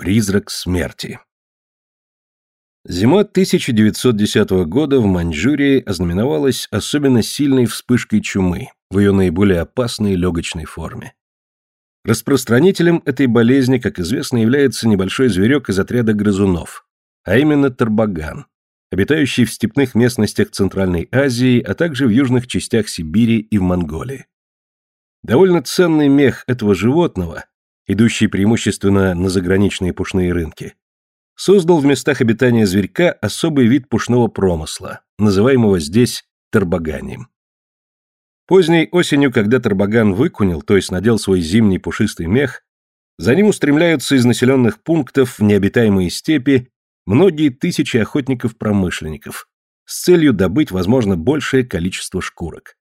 Призрак смерти. Зима 1910 года в Маньчжурии ознаменовалась особенно сильной вспышкой чумы в ее наиболее опасной легочной форме. Распространителем этой болезни, как известно, является небольшой зверек из отряда грызунов, а именно тарбаган, обитающий в степных местностях Центральной Азии, а также в южных частях Сибири и в Монголии. Довольно ценный мех этого животного, идущий преимущественно на заграничные пушные рынки, создал в местах обитания зверька особый вид пушного промысла, называемого здесь тарбаганием. Поздней осенью, когда тарбаган выкунил, то есть надел свой зимний пушистый мех, за ним устремляются из населенных пунктов в необитаемые степи многие тысячи охотников-промышленников с целью добыть, возможно, большее количество шкурок.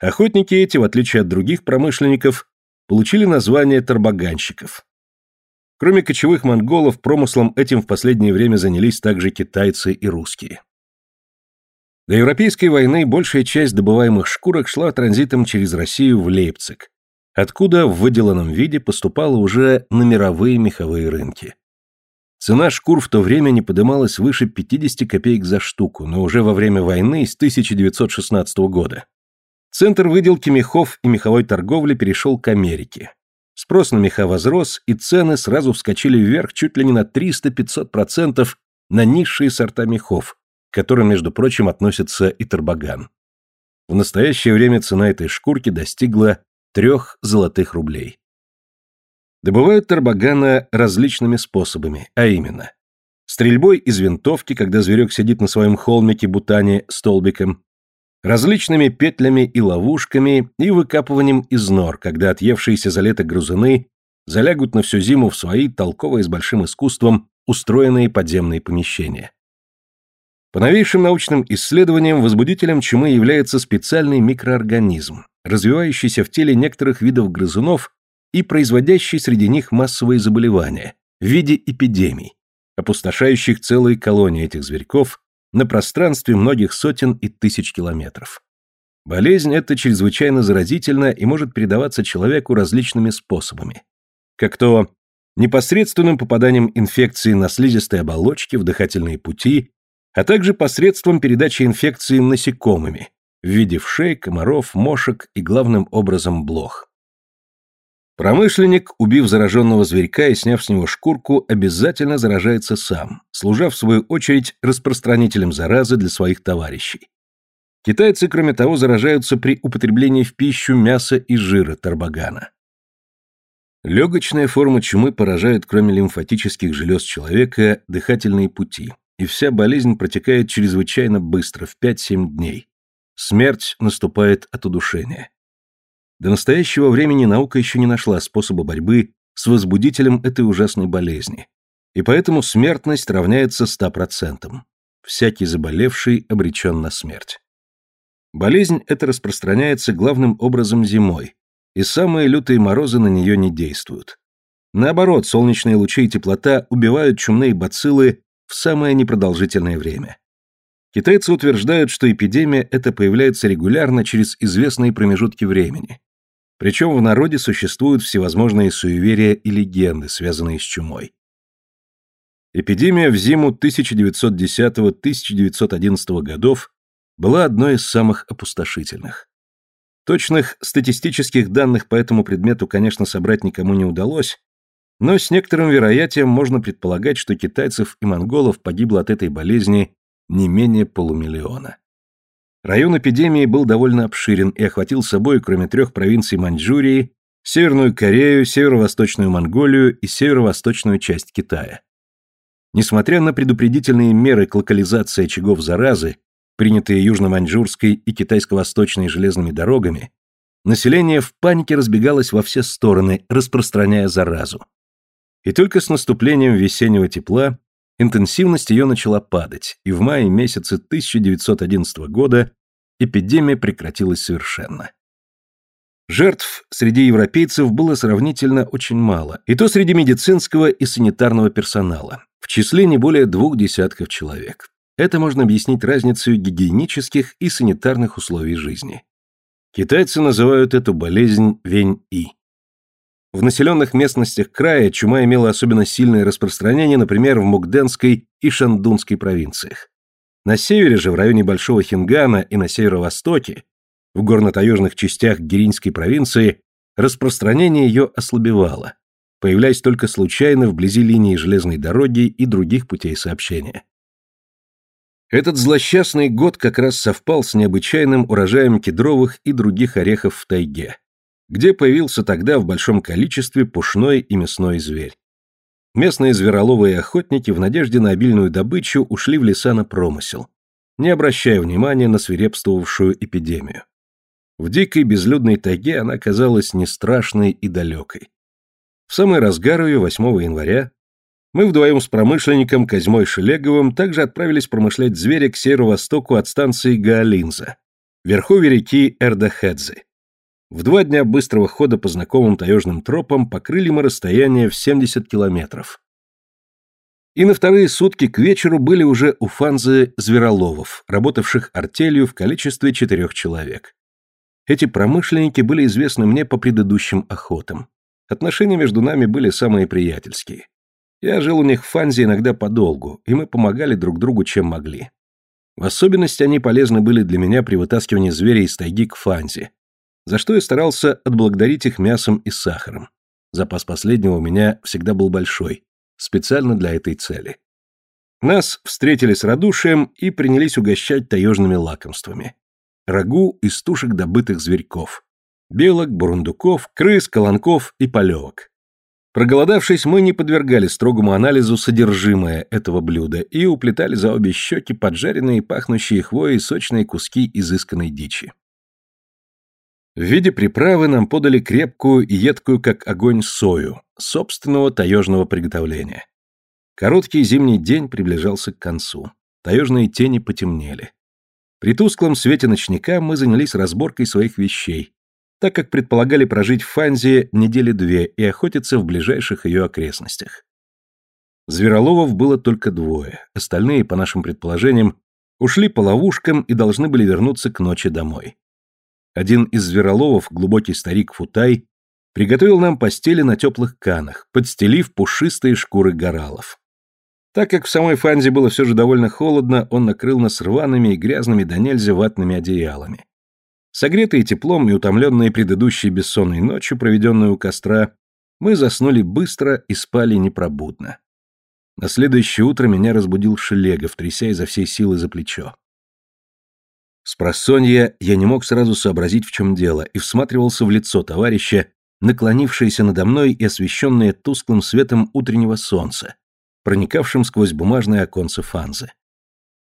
Охотники эти, в отличие от других промышленников, получили название тарбаганщиков. Кроме кочевых монголов, промыслом этим в последнее время занялись также китайцы и русские. До Европейской войны большая часть добываемых шкурок шла транзитом через Россию в Лейпциг, откуда в выделанном виде поступала уже на мировые меховые рынки. Цена шкур в то время не подымалась выше 50 копеек за штуку, но уже во время войны с 1916 года. Центр выделки мехов и меховой торговли перешел к Америке. Спрос на меха возрос, и цены сразу вскочили вверх чуть ли не на 300-500% на низшие сорта мехов, к которым, между прочим, относится и тарбаган. В настоящее время цена этой шкурки достигла трех золотых рублей. Добывают тарбагана различными способами, а именно стрельбой из винтовки, когда зверек сидит на своем холмике бутане столбиком, различными петлями и ловушками и выкапыванием из нор, когда отъевшиеся за лето грузуны залягут на всю зиму в свои толковые с большим искусством устроенные подземные помещения. По новейшим научным исследованиям возбудителем чумы является специальный микроорганизм, развивающийся в теле некоторых видов грызунов и производящий среди них массовые заболевания в виде эпидемий, опустошающих целые колонии этих зверьков на пространстве многих сотен и тысяч километров. Болезнь эта чрезвычайно заразительна и может передаваться человеку различными способами. Как то непосредственным попаданием инфекции на слизистые оболочки в дыхательные пути, а также посредством передачи инфекции насекомыми в виде вшей, комаров, мошек и главным образом блох. Промышленник, убив зараженного зверька и сняв с него шкурку, обязательно заражается сам, служа в свою очередь распространителем заразы для своих товарищей. Китайцы, кроме того, заражаются при употреблении в пищу мяса и жира тарбагана. Легочная форма чумы поражает, кроме лимфатических желез человека, дыхательные пути, и вся болезнь протекает чрезвычайно быстро, в 5-7 дней. Смерть наступает от удушения. До настоящего времени наука еще не нашла способа борьбы с возбудителем этой ужасной болезни, и поэтому смертность равняется 100%. Всякий заболевший обречен на смерть. Болезнь эта распространяется главным образом зимой, и самые лютые морозы на нее не действуют. Наоборот, солнечные лучи и теплота убивают чумные бациллы в самое непродолжительное время. Китайцы утверждают, что эпидемия эта появляется регулярно через известные промежутки времени, причем в народе существуют всевозможные суеверия и легенды, связанные с чумой. Эпидемия в зиму 1910-1911 годов была одной из самых опустошительных. Точных статистических данных по этому предмету, конечно, собрать никому не удалось, но с некоторым вероятием можно предполагать, что китайцев и монголов погибло от этой болезни не менее полумиллиона. Район эпидемии был довольно обширен и охватил собой, кроме трех провинций Маньчжурии, Северную Корею, Северо-Восточную Монголию и Северо-Восточную часть Китая. Несмотря на предупредительные меры к локализации очагов заразы, принятые Южно-Маньчжурской и Китайско-Восточной железными дорогами, население в панике разбегалось во все стороны, распространяя заразу. И только с наступлением весеннего тепла Интенсивность ее начала падать, и в мае месяце 1911 года эпидемия прекратилась совершенно. Жертв среди европейцев было сравнительно очень мало, и то среди медицинского и санитарного персонала, в числе не более двух десятков человек. Это можно объяснить разницей гигиенических и санитарных условий жизни. Китайцы называют эту болезнь вень-и. В населенных местностях края чума имела особенно сильное распространение, например, в Мукденской и Шандунской провинциях. На севере же, в районе Большого Хингана и на северо-востоке, в горно-таежных частях Гиринской провинции, распространение ее ослабевало, появляясь только случайно вблизи линии железной дороги и других путей сообщения. Этот злосчастный год как раз совпал с необычайным урожаем кедровых и других орехов в тайге где появился тогда в большом количестве пушной и мясной зверь. Местные звероловые охотники в надежде на обильную добычу ушли в леса на промысел, не обращая внимания на свирепствовавшую эпидемию. В дикой безлюдной тайге она казалась не страшной и далекой. В самый разгар ее, 8 января, мы вдвоем с промышленником Козьмой Шелеговым также отправились промышлять зверя к северо-востоку от станции Гаолинза, верховье реки Эрдахедзе. В два дня быстрого хода по знакомым таежным тропам покрыли мы расстояние в 70 километров. И на вторые сутки к вечеру были уже у Фанзы Звероловов, работавших артелью в количестве четырех человек. Эти промышленники были известны мне по предыдущим охотам. Отношения между нами были самые приятельские. Я жил у них в Фанзе иногда подолгу, и мы помогали друг другу, чем могли. В особенности они полезны были для меня при вытаскивании зверя из тайги к Фанзе, за что я старался отблагодарить их мясом и сахаром. Запас последнего у меня всегда был большой, специально для этой цели. Нас встретили с радушием и принялись угощать таежными лакомствами. Рагу из тушек добытых зверьков. Белок, бурундуков, крыс, колонков и полевок. Проголодавшись, мы не подвергали строгому анализу содержимое этого блюда и уплетали за обе щеки поджаренные, пахнущие хвоей сочные куски изысканной дичи. В виде приправы нам подали крепкую и едкую, как огонь, сою, собственного таежного приготовления. Короткий зимний день приближался к концу. Таежные тени потемнели. При тусклом свете ночника мы занялись разборкой своих вещей, так как предполагали прожить в Фанзе недели две и охотиться в ближайших ее окрестностях. Звероловов было только двое, остальные, по нашим предположениям, ушли по ловушкам и должны были вернуться к ночи домой. Один из звероловов, глубокий старик Футай, приготовил нам постели на теплых канах, подстелив пушистые шкуры горалов. Так как в самой Фанзе было все же довольно холодно, он накрыл нас рваными и грязными до нельзя ватными одеялами. Согретые теплом и утомленные предыдущей бессонной ночью, проведенной у костра, мы заснули быстро и спали непробудно. На следующее утро меня разбудил Шелегов, тряся изо всей силы за плечо. С просонья я не мог сразу сообразить, в чем дело, и всматривался в лицо товарища, наклонившееся надо мной и освещенное тусклым светом утреннего солнца, проникавшим сквозь бумажное оконце фанзы.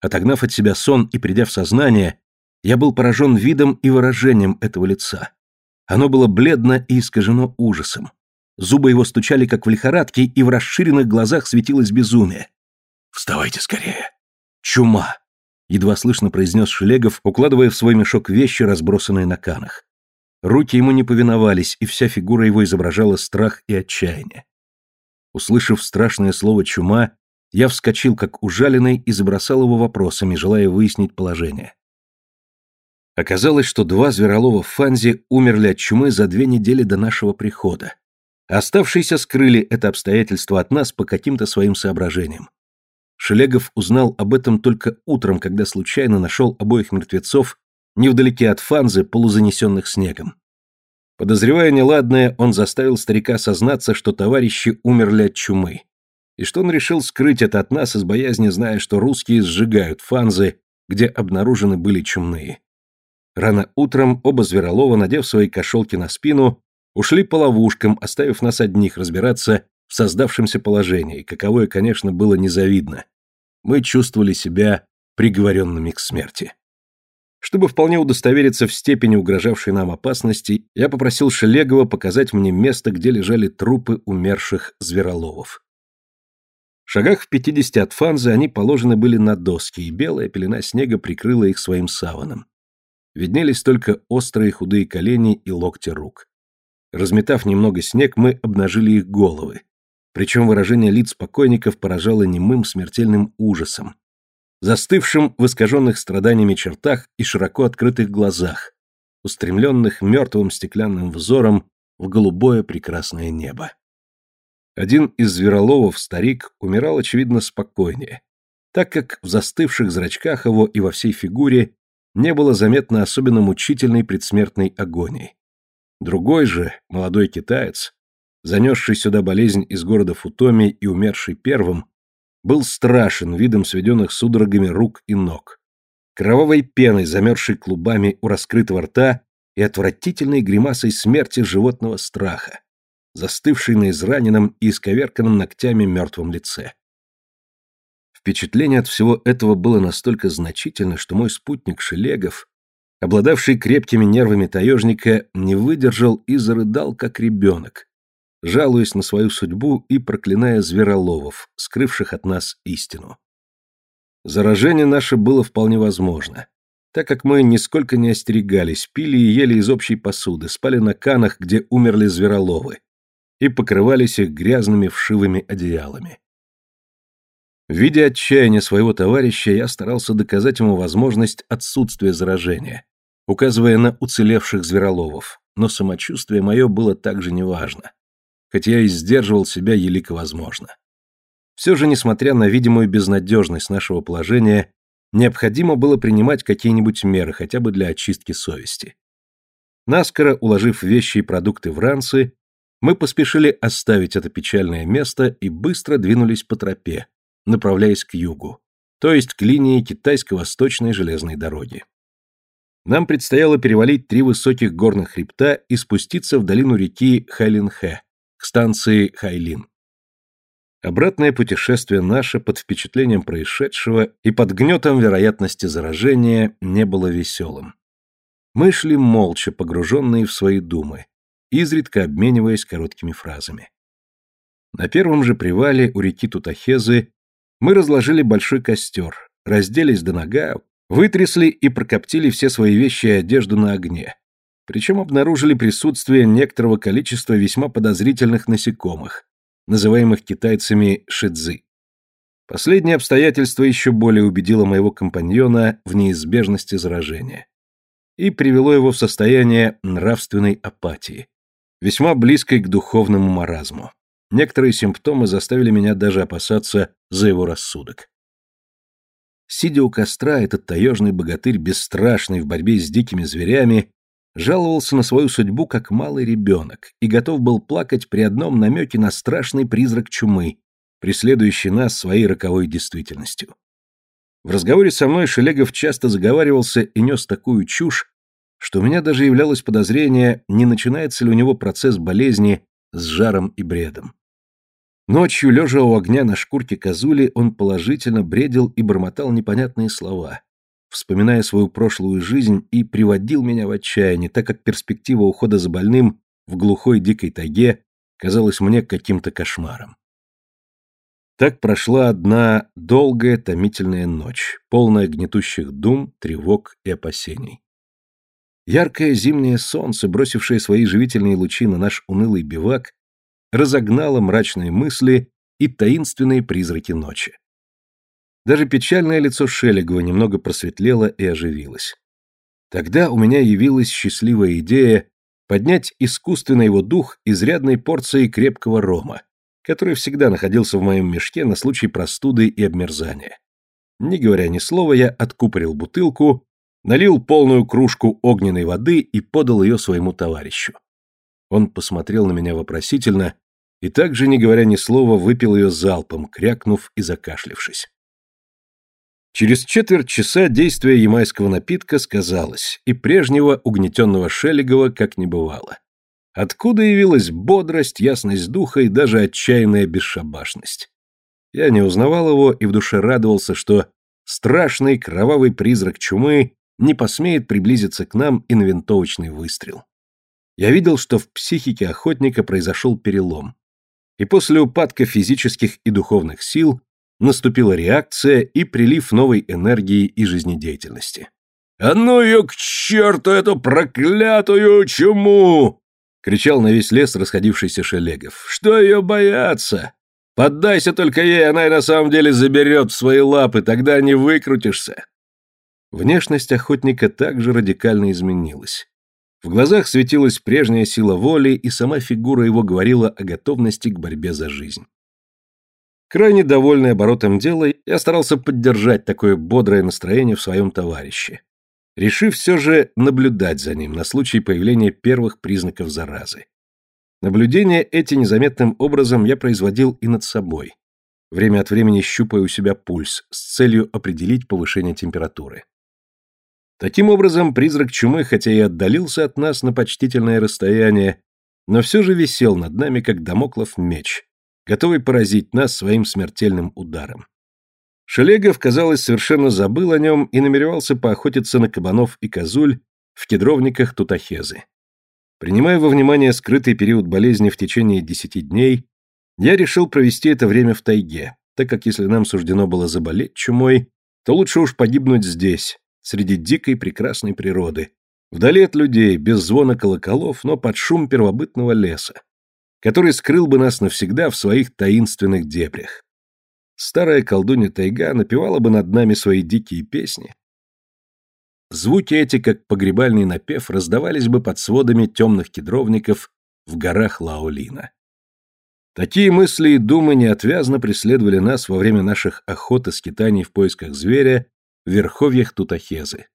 Отогнав от себя сон и придя в сознание, я был поражен видом и выражением этого лица. Оно было бледно и искажено ужасом. Зубы его стучали, как в лихорадке, и в расширенных глазах светилось безумие. «Вставайте скорее! Чума!» Едва слышно произнес Шелегов, укладывая в свой мешок вещи, разбросанные на канах. Руки ему не повиновались, и вся фигура его изображала страх и отчаяние. Услышав страшное слово «чума», я вскочил, как ужаленный, и забросал его вопросами, желая выяснить положение. Оказалось, что два зверолова в Фанзе умерли от чумы за две недели до нашего прихода. Оставшиеся скрыли это обстоятельство от нас по каким-то своим соображениям. Шелегов узнал об этом только утром, когда случайно нашел обоих мертвецов невдалеке от Фанзы, полузанесенных снегом. Подозревая неладное, он заставил старика сознаться, что товарищи умерли от чумы, и что он решил скрыть это от нас из боязни, зная, что русские сжигают Фанзы, где обнаружены были чумные. Рано утром оба Зверолова, надев свои кошелки на спину, ушли по ловушкам, оставив нас одних разбираться в создавшемся положении, каковое, конечно, было незавидно. Мы чувствовали себя приговоренными к смерти. Чтобы вполне удостовериться в степени угрожавшей нам опасности, я попросил Шелегова показать мне место, где лежали трупы умерших звероловов. В шагах в пятидесяти от фанзы они положены были на доски, и белая пелена снега прикрыла их своим саваном. Виднелись только острые худые колени и локти рук. Разметав немного снег, мы обнажили их головы. Причем выражение лиц покойников поражало немым смертельным ужасом, застывшим в искаженных страданиями чертах и широко открытых глазах, устремленных мертвым стеклянным взором в голубое прекрасное небо. Один из звероловов, старик, умирал, очевидно, спокойнее, так как в застывших зрачках его и во всей фигуре не было заметно особенно мучительной предсмертной агонии. Другой же, молодой китаец, занесший сюда болезнь из города Футоми и умерший первым, был страшен видом сведенных судорогами рук и ног, кровавой пеной, замерзшей клубами у раскрытого рта и отвратительной гримасой смерти животного страха, застывшей на израненном и исковерканном ногтями мертвом лице. Впечатление от всего этого было настолько значительно, что мой спутник Шелегов, обладавший крепкими нервами таежника, не выдержал и зарыдал, как ребенок, жалуясь на свою судьбу и проклиная звероловов, скрывших от нас истину. Заражение наше было вполне возможно, так как мы нисколько не остерегались, пили и ели из общей посуды, спали на канах, где умерли звероловы, и покрывались их грязными вшивыми одеялами. Видя отчаяние своего товарища, я старался доказать ему возможность отсутствия заражения, указывая на уцелевших звероловов, но самочувствие мое было также неважно, хотя я и сдерживал себя елико возможно. Все же, несмотря на видимую безнадежность нашего положения, необходимо было принимать какие-нибудь меры, хотя бы для очистки совести. Наскоро уложив вещи и продукты в ранцы, мы поспешили оставить это печальное место и быстро двинулись по тропе, направляясь к югу, то есть к линии китайско-восточной железной дороги. Нам предстояло перевалить три высоких горных хребта и спуститься в долину реки Хайлинхэ, к станции Хайлин. Обратное путешествие наше под впечатлением происшедшего и под гнетом вероятности заражения не было веселым. Мы шли молча, погруженные в свои думы, изредка обмениваясь короткими фразами. На первом же привале у реки Тутахезы мы разложили большой костер, разделись до нога, вытрясли и прокоптили все свои вещи и одежду на огне. Причем обнаружили присутствие некоторого количества весьма подозрительных насекомых, называемых китайцами шидзы. Последнее обстоятельство еще более убедило моего компаньона в неизбежности заражения и привело его в состояние нравственной апатии, весьма близкой к духовному маразму. Некоторые симптомы заставили меня даже опасаться за его рассудок. Сидя у костра, этот таежный богатырь, бесстрашный в борьбе с дикими зверями, жаловался на свою судьбу как малый ребенок и готов был плакать при одном намеке на страшный призрак чумы, преследующий нас своей роковой действительностью. В разговоре со мной Шелегов часто заговаривался и нес такую чушь, что у меня даже являлось подозрение, не начинается ли у него процесс болезни с жаром и бредом. Ночью, лежа у огня на шкурке козули, он положительно бредил и бормотал непонятные слова, вспоминая свою прошлую жизнь и приводил меня в отчаяние, так как перспектива ухода за больным в глухой дикой тайге казалась мне каким-то кошмаром. Так прошла одна долгая томительная ночь, полная гнетущих дум, тревог и опасений. Яркое зимнее солнце, бросившее свои живительные лучи на наш унылый бивак, разогнала мрачные мысли и таинственные призраки ночи. Даже печальное лицо Шелегова немного просветлело и оживилось. Тогда у меня явилась счастливая идея поднять искусственный его дух изрядной порцией крепкого рома, который всегда находился в моем мешке на случай простуды и обмерзания. Не говоря ни слова, я откупорил бутылку, налил полную кружку огненной воды и подал ее своему товарищу. Он посмотрел на меня вопросительно и также, не говоря ни слова, выпил ее залпом, крякнув и закашлившись. Через четверть часа действие ямайского напитка сказалось, и прежнего угнетенного Шелегова как не бывало. Откуда явилась бодрость, ясность духа и даже отчаянная бесшабашность? Я не узнавал его и в душе радовался, что страшный кровавый призрак чумы не посмеет приблизиться к нам и на винтовочный выстрел. Я видел, что в психике охотника произошел перелом, и после упадка физических и духовных сил наступила реакция и прилив новой энергии и жизнедеятельности. «А ну ее к черту, эту проклятую чуму!» — кричал на весь лес расходившийся Шелегов. «Что ее бояться? Поддайся только ей, она и на самом деле заберет в свои лапы, тогда не выкрутишься». Внешность охотника также радикально изменилась. В глазах светилась прежняя сила воли, и сама фигура его говорила о готовности к борьбе за жизнь. Крайне довольный оборотом дела, я старался поддержать такое бодрое настроение в своем товарище, решив все же наблюдать за ним на случай появления первых признаков заразы. Наблюдения эти незаметным образом я производил и над собой, время от времени щупая у себя пульс с целью определить повышение температуры. Таким образом, призрак чумы, хотя и отдалился от нас на почтительное расстояние, но все же висел над нами, как домоклов меч, готовый поразить нас своим смертельным ударом. Шелегов, казалось, совершенно забыл о нем и намеревался поохотиться на кабанов и козуль в кедровниках Тутахезы. Принимая во внимание скрытый период болезни в течение десяти дней, я решил провести это время в тайге, так как если нам суждено было заболеть чумой, то лучше уж погибнуть здесь, среди дикой прекрасной природы, вдали от людей, без звона колоколов, но под шум первобытного леса, который скрыл бы нас навсегда в своих таинственных дебрях. Старая колдунья тайга напевала бы над нами свои дикие песни. Звуки эти, как погребальный напев, раздавались бы под сводами темных кедровников в горах Лаолина. Такие мысли и думы неотвязно преследовали нас во время наших охот и скитаний в поисках зверя в верховьях Тутахезы.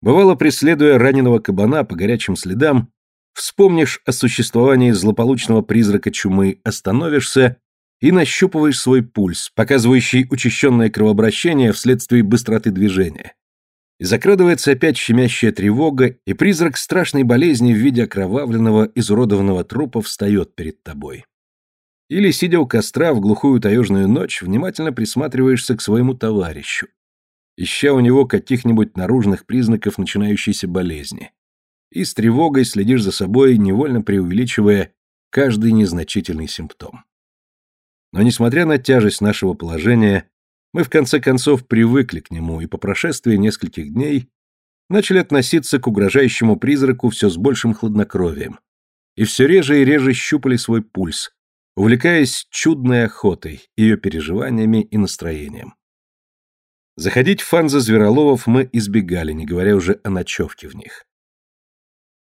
Бывало, преследуя раненого кабана по горячим следам, вспомнишь о существовании злополучного призрака чумы, остановишься и нащупываешь свой пульс, показывающий учащенное кровообращение вследствие быстроты движения. И закрадывается опять щемящая тревога, и призрак страшной болезни в виде окровавленного, изуродованного трупа встает перед тобой. Или, сидя у костра в глухую таежную ночь, внимательно присматриваешься к своему товарищу, ища у него каких-нибудь наружных признаков начинающейся болезни. И с тревогой следишь за собой, невольно преувеличивая каждый незначительный симптом. Но несмотря на тяжесть нашего положения, мы в конце концов привыкли к нему и по прошествии нескольких дней начали относиться к угрожающему призраку все с большим хладнокровием и все реже и реже щупали свой пульс, увлекаясь чудной охотой, ее переживаниями и настроением. Заходить в фанзы звероловов мы избегали, не говоря уже о ночевке в них.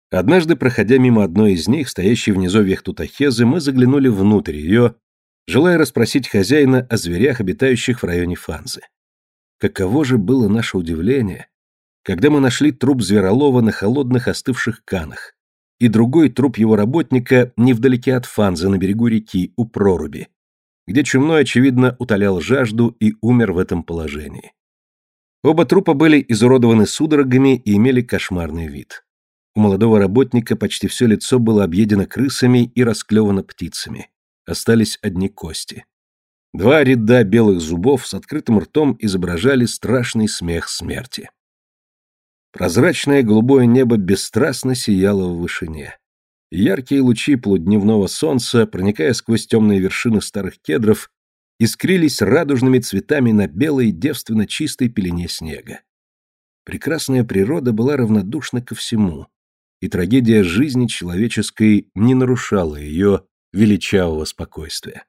Однажды, проходя мимо одной из них, стоящей в низовьях Тутахезы, мы заглянули внутрь ее, желая расспросить хозяина о зверях, обитающих в районе Фанзы. Каково же было наше удивление, когда мы нашли труп зверолова на холодных остывших канах и другой труп его работника невдалеке от Фанзы на берегу реки у проруби, где чумной, очевидно, утолял жажду и умер в этом положении. Оба трупа были изуродованы судорогами и имели кошмарный вид. У молодого работника почти все лицо было объедено крысами и расклевано птицами. Остались одни кости. Два ряда белых зубов с открытым ртом изображали страшный смех смерти. Прозрачное голубое небо бесстрастно сияло в вышине. Яркие лучи полудневного солнца, проникая сквозь темные вершины старых кедров, искрились радужными цветами на белой девственно чистой пелене снега. Прекрасная природа была равнодушна ко всему, и трагедия жизни человеческой не нарушала ее величавого спокойствия.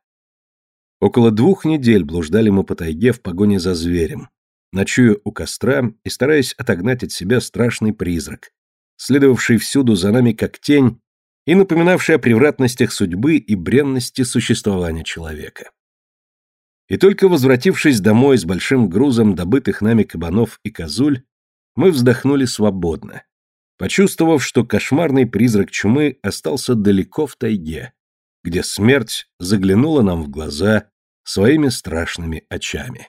Около двух недель блуждали мы по тайге в погоне за зверем, ночуя у костра и стараясь отогнать от себя страшный призрак, следовавший всюду за нами как тень и напоминавший о превратностях судьбы и бренности существования человека. И только возвратившись домой с большим грузом добытых нами кабанов и козуль, мы вздохнули свободно, почувствовав, что кошмарный призрак чумы остался далеко в тайге, где смерть заглянула нам в глаза своими страшными очами.